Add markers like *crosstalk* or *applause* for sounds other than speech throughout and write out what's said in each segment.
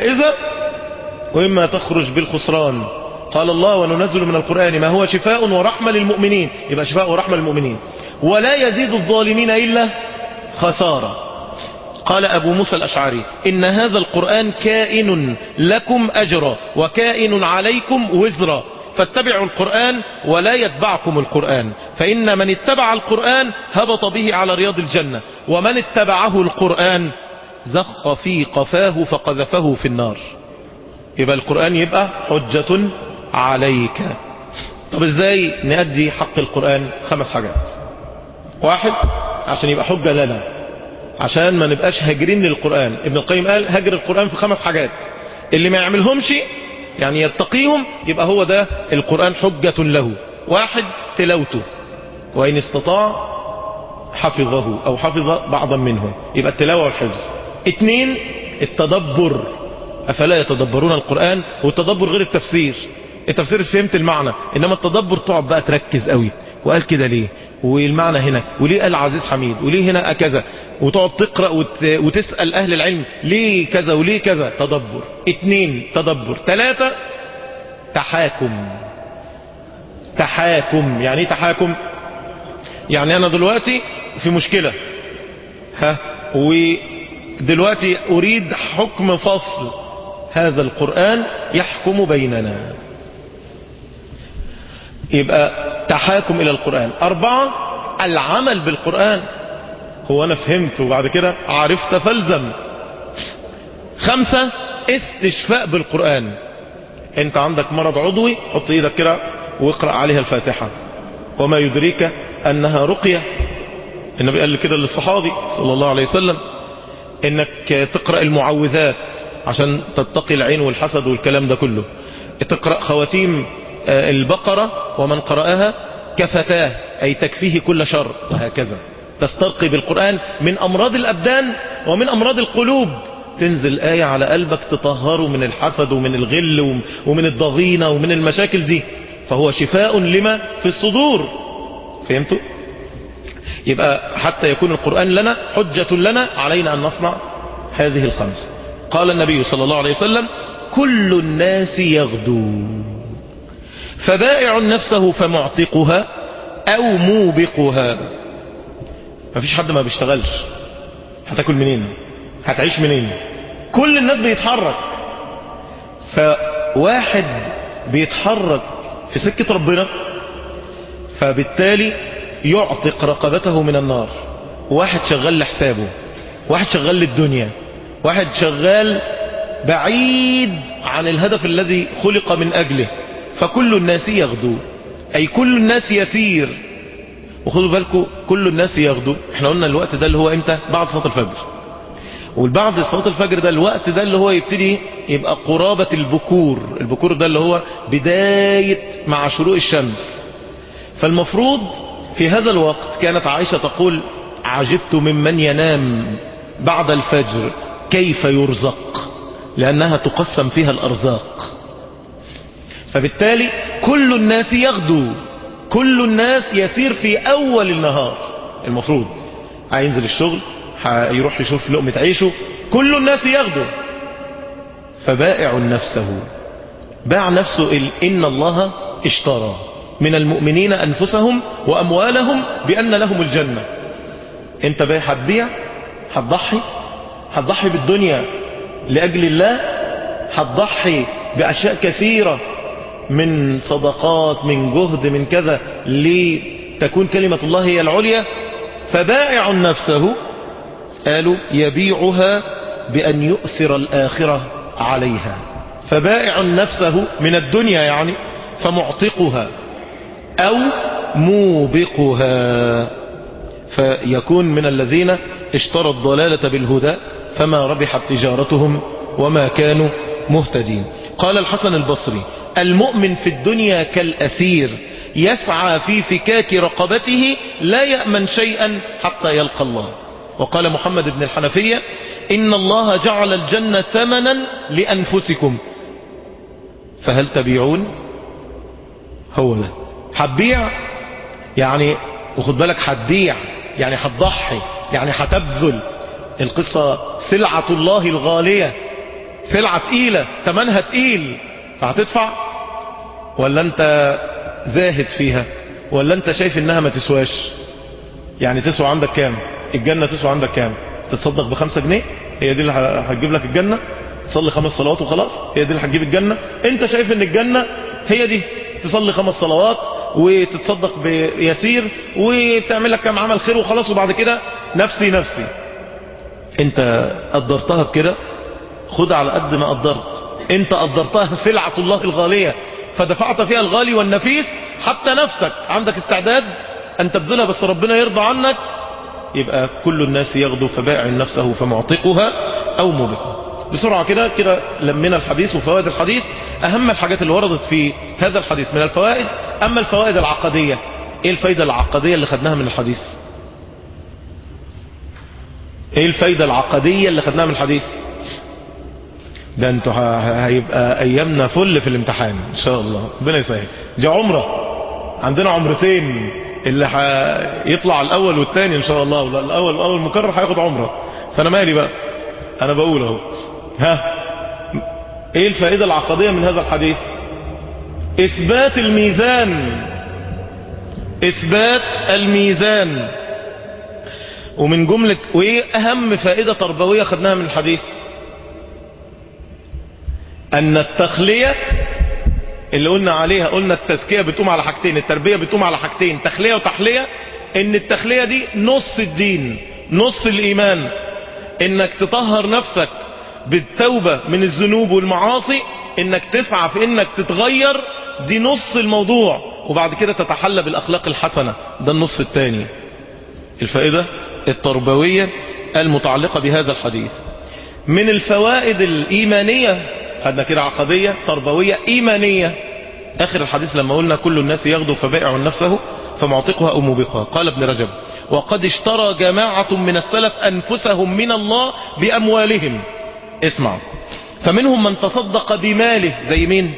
إذا وإما تخرج بالخسران. قال الله وننزل من القرآن ما هو شفاء ورحمة للمؤمنين. يبقى شفاء ورحمة للمؤمنين. ولا يزيد الظالمين إلا خسارة. قال أبو موسى الأشعري إن هذا القرآن كائن لكم أجرا وكائن عليكم وزرا. فاتبعوا القرآن ولا يتبعكم القرآن. فإن من اتبع القرآن هبط به على رياض الجنة. ومن اتبعه القرآن زخ في قفاه فقذفه في النار. يبقى القرآن يبقى حجة عليك. طب إزاي نأدي حق القرآن؟ خمس حاجات. واحد عشان يبقى حجة لنا. عشان ما نبقاش هاجرين للقرآن. ابن القيم قال هاجر القرآن في خمس حاجات. اللي ما يعملهمش يعني يتقيهم يبقى هو ده القرآن حجة له. واحد تلاوته وإن استطاع حفظه أو حفظ بعضا منه. يبقى التلاوة والحفظ. اتنين التدبر. أفلا يتدبرون القرآن؟ والتدبر غير التفسير. التفسير فهمت المعنى إنما التدبر تقعد بقى تركز قوي. وقال كده ليه؟ والمعنى هنا وليه قال عزيز حميد؟ وليه هنا كذا؟ وتقعد تقرأ وت... وتسأل أهل العلم ليه كذا وليه كذا؟ تدبر. اتنين تدبر. ثلاثة تحاكم. تحاكم. يعني إيه تحاكم؟ يعني أنا دلوقتي في مشكلة. ها؟ ودلوقتي أريد حكم فصل هذا القرآن يحكم بيننا. يبقى تحاكم إلى القرآن. أربعة العمل بالقرآن. هو أنا فهمت وبعد كده عرفت فالزم خمسة استشفاء بالقرآن. أنت عندك مرض عضوي حط إيدك كده واقرأ عليها الفاتحة. وما يدريك أنها رقية. النبي قال كده للصحابي صلى الله عليه وسلم. إنك تقرأ المعوذات عشان تتقي العين والحسد والكلام ده كله. تقرأ خواتيم البقرة ومن قرأها كفتاه أي تكفيه كل شر وهكذا. تسترقي بالقرآن من أمراض الأبدان ومن أمراض القلوب. تنزل آية على قلبك تطهره من الحسد ومن الغل ومن الضغينة ومن المشاكل دي. فهو شفاء لما في الصدور. فهمتوا؟ يبقى حتى يكون القرآن لنا حجة لنا علينا أن نصنع هذه الخمس. قال النبي صلى الله عليه وسلم كل الناس يغدو. فبائع نفسه فمعتقها أو موبقها. مفيش حد ما بيشتغلش. هتاكل منين؟ هتعيش منين؟ كل الناس بيتحرك. فواحد بيتحرك في سكة ربنا فبالتالي يعتق رقبته من النار. واحد شغال لحسابه واحد شغال للدنيا واحد شغال بعيد عن الهدف الذي خلق من أجله. فكل الناس يغدو أي كل الناس يسير. وخذوا بالكم كل الناس يغدو. إحنا قلنا الوقت ده اللي هو إمتى؟ بعد صلاة الفجر. والبعد صلاة الفجر ده الوقت ده اللي هو يبتدي يبقى قرابة البكور. البكور ده اللي هو بداية مع شروق الشمس. فالمفروض في هذا الوقت كانت عائشة تقول عجبت ممن ينام بعد الفجر كيف يرزق؟ لأنها تقسم فيها الأرزاق. فبالتالي كل الناس يغدو كل الناس يسير في أول النهار. المفروض هينزل الشغل هيروح يشوف لقمة عيشه كل الناس يغدو. فبائع نفسه باع نفسه إن الله اشترى من المؤمنين أنفسهم وأموالهم بأن لهم الجنة. انت بايع هتبيع هتضحي هتضحي بالدنيا لأجل الله هتضحي بأشياء كثيرة من صدقات من جهد من كذا لتكون كلمة الله هي العليا. فبائع نفسه قالوا يبيعها بأن يؤثر الآخرة عليها. فبائع نفسه من الدنيا يعني فمعتقها. أو موبقها. فيكون من الذين اشتروا الضلالة بالهدى فما ربحت تجارتهم وما كانوا مهتدين. قال الحسن البصري المؤمن في الدنيا كالأسير يسعى في فكاك رقبته لا يأمن شيئا حتى يلقى الله. وقال محمد بن الحنفية إن الله جعل الجنة ثمنا لأنفسكم. فهل تبيعون؟ هو ده هتبيع؟ يعني وخد بالك هتبيع يعني هتضحي يعني هتبذل. القصة سلعة الله الغالية سلعة تقيلة تمنها تقيل. فهتدفع؟ ولا انت زاهد فيها؟ ولا انت شايف انها ما تسواش؟ يعني تسوى عندك كام؟ الجنة تسوى عندك كام؟ تتصدق بخمسة جنيه؟ هي دي اللي هتجيب لك الجنة؟ تصلي خمس صلوات وخلاص؟ هي دي اللي هتجيب الجنة؟ انت شايف ان الجنة هي دي تصلي خمس صلوات وتتصدق بيسير وتعمل لك كام عمل خير وخلاص وبعد كده نفسي نفسي. انت قدرتها بكده؟ خد على قد ما قدرت. انت قدرتها *laughs* سلعة الله الغالية. فدفعت فيها الغالي والنفيس حتى نفسك. عندك استعداد أن تبذلها بس ربنا يرضى عنك. يبقى كل الناس يغدو فبائع نفسه فمعتقها أو موبقها بسرعة كده كده لمنا الحديث وفوائد الحديث. أهم الحاجات اللي وردت في هذا الحديث من الفوائد أما الفوائد العقدية إيه الفايدة العقدية اللي خدناها من الحديث؟ إيه الفايدة العقدية اللي خدناها من الحديث؟ ده أنتوا هيبقى أيامنا فل في الامتحان إن شاء الله ربنا يسهل. دي عمرة عندنا عمرتين اللي هيطلع الأول والثاني إن شاء الله الأول الأول مكرر هياخد عمرة. فأنا مالي بقى؟ أنا بقول أهو. ها؟ إيه الفائدة العقدية من هذا الحديث؟ إثبات الميزان. إثبات الميزان. ومن جملة وإيه أهم فائدة تربوية خدناها من الحديث؟ أن التخلية اللي قلنا عليها قلنا التزكية بتقوم على حاجتين التربية بتقوم على حاجتين تخلية وتحلية. إن التخلية دي نص الدين نص الإيمان. إنك تطهر نفسك بالتوبة من الذنوب والمعاصي إنك تسعى في إنك تتغير دي نص الموضوع. وبعد كده تتحلى بالأخلاق الحسنة ده النص الثاني الفائدة التربوية المتعلقة بهذا الحديث. من الفوائد الإيمانية خدنا كده عقدية تربوية إيمانية. آخر الحديث لما قلنا كل الناس يغدو فبائع نفسه فمعتقها أو موبقها قال ابن رجب وقد اشترى جماعة من السلف أنفسهم من الله بأموالهم. اسمع. فمنهم من تصدق بماله زي مين؟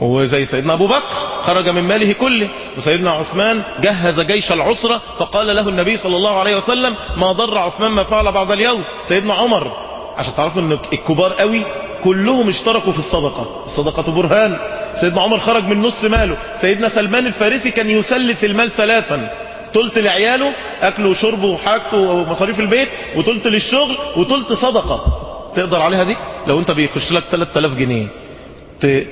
وزي سيدنا أبو بكر خرج من ماله كله. وسيدنا عثمان جهز جيش العسرة فقال له النبي صلى الله عليه وسلم ما ضر عثمان ما فعل بعد اليوم. سيدنا عمر عشان تعرفوا إن الكبار قوي كلهم اشتركوا في الصدقة. الصدقة برهان. سيدنا عمر خرج من نص ماله. سيدنا سلمان الفارسي كان يسلس المال ثلاثا. تلت لعياله أكله وشربه وحاجته ومصاريف البيت وتلت للشغل وتلت صدقة. تقدر عليها دي؟ لو انت بيخش لك 3000 جنيه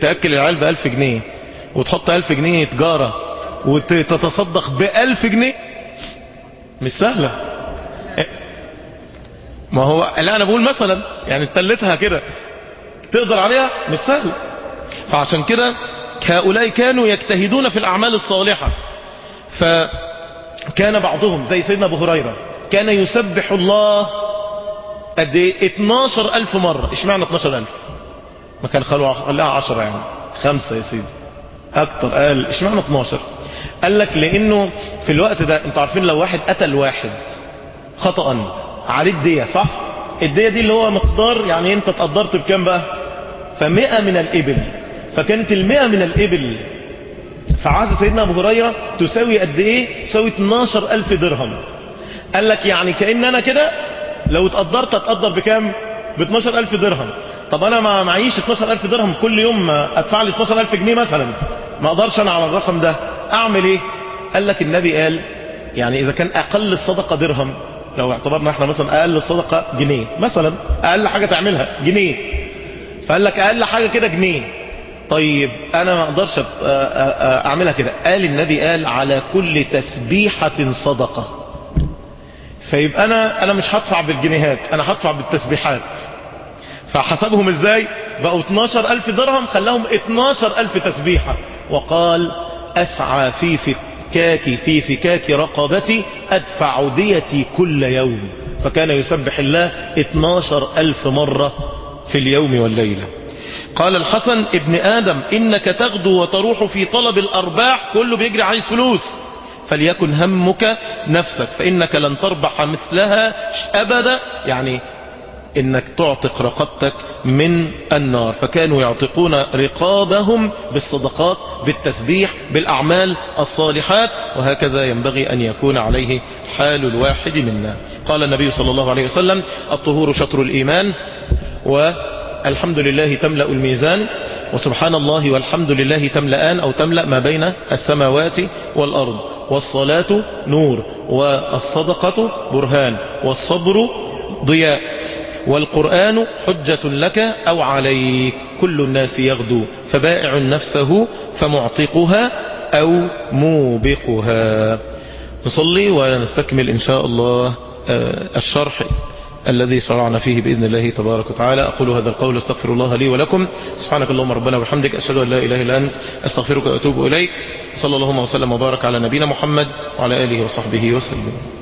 تأكل العيال ب 1000 جنيه وتحط 1000 جنيه تجارة وتتصدق ب 1000 جنيه مش سهلة. ما هو لا أنا بقول مثلا يعني تلتها كده تقدر عليها؟ مش سهل. فعشان كده هؤلاء كانوا يجتهدون في الأعمال الصالحة. فكان بعضهم زي سيدنا أبو هريرة كان يسبح الله قد إيه؟ 12 ألف مرة. اشمعنى 12 ألف؟ ما كان خلوها 10 يعني. خمسة يا سيدي. أكتر قال اشمعنى 12 قال لك لأنه في الوقت ده أنتوا عارفين لو واحد قتل واحد خطأ عليه الدية صح؟ الدية دي اللي هو مقدار يعني انت تقدرت بكام بقى؟ فمئة من الإبل. فكانت المئة من الإبل. في عهد سيدنا أبو هريرة تساوي قد إيه؟ تساوي 12 ألف درهم. قال لك يعني كأن أنا كده لو اتقدرت اتقدر بكام؟ ب 12 ألف درهم. طب أنا ما معيش 12 ألف درهم كل يوم أدفع لي 12 ألف جنيه مثلا. ما أقدرش أنا على الرقم ده. أعمل إيه؟ قال لك النبي قال يعني إذا كان أقل الصدقة درهم لو اعتبرنا إحنا مثلا أقل الصدقة جنيه. مثلا أقل حاجة تعملها جنيه. فقال لك أقل حاجة كده جنيه. طيب أنا ما أقدرش أعملها كده. قال النبي قال على كل تسبيحة صدقة. فيبقى أنا أنا مش هدفع بالجنيهات أنا هدفع بالتسبيحات. فحسبهم إزاي؟ بقوا 12 ألف درهم خلاهم 12 ألف تسبيحة. وقال أسعى في فكاك في فكاك رقبتي أدفع ديتي كل يوم. فكان يسبح الله 12 ألف مرة في اليوم والليلة. قال الحسن ابن آدم إنك تغدو وتروح في طلب الأرباح كله بيجري عايز فلوس فليكن همك نفسك فإنك لن تربح مثلها أبدا يعني إنك تعتق رقبتك من النار. فكانوا يعتقون رقابهم بالصدقات بالتسبيح بالأعمال الصالحات وهكذا ينبغي أن يكون عليه حال الواحد منا. قال النبي صلى الله عليه وسلم الطهور شطر الإيمان و الحمد لله تملأ الميزان وسبحان الله والحمد لله تملأان أو تملأ ما بين السماوات والأرض. والصلاة نور والصدقة برهان والصبر ضياء والقرآن حجة لك أو عليك كل الناس يغدو فبائع نفسه فمعتقها أو موبقها. نصلي ونستكمل إن شاء الله الشرح. الذي شرعنا فيه بإذن الله تبارك وتعالى. أقول هذا القول أستغفر الله لي ولكم. سبحانك اللهم ربنا وبحمدك أشهد أن لا إله إلا أنت أستغفرك وأتوب إليك. صلى الله وسلم وبارك على نبينا محمد وعلى آله وصحبه وسلم.